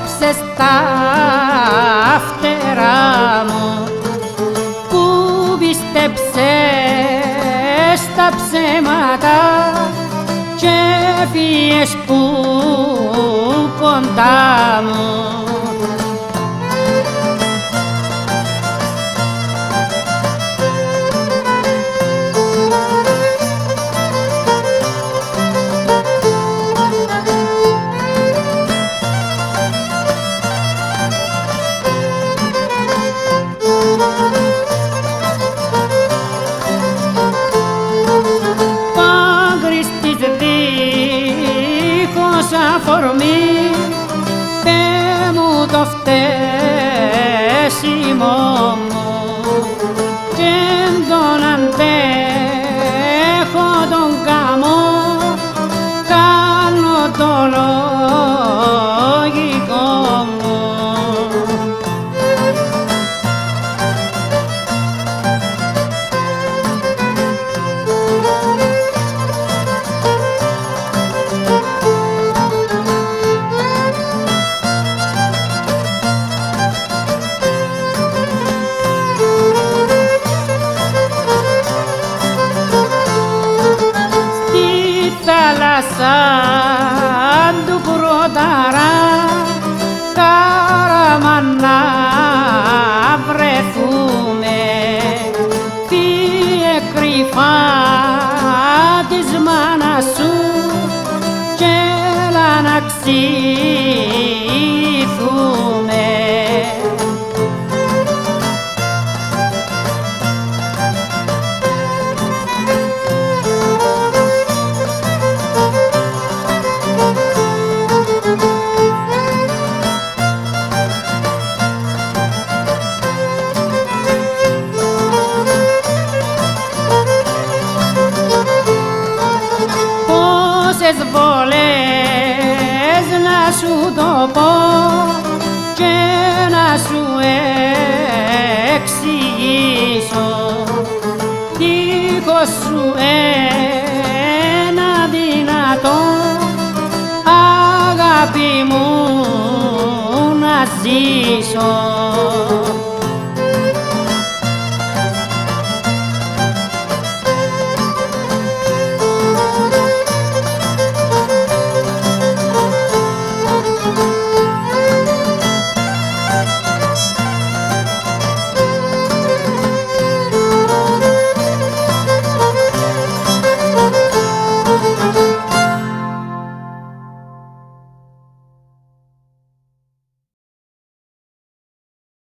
και κόψες τα φτερά μου. Που πίστεψες στα ψέματα και φύγες που κοντά μου for me. Θάλασσα του προταρά καραμανά βρεθούμε φύε κρυφά της μάνας σου και να πόσες βολές. Να σου το πω και να σου εξηγήσω. Δίχως σου ένα δυνατό αγάπη μου να ζήσω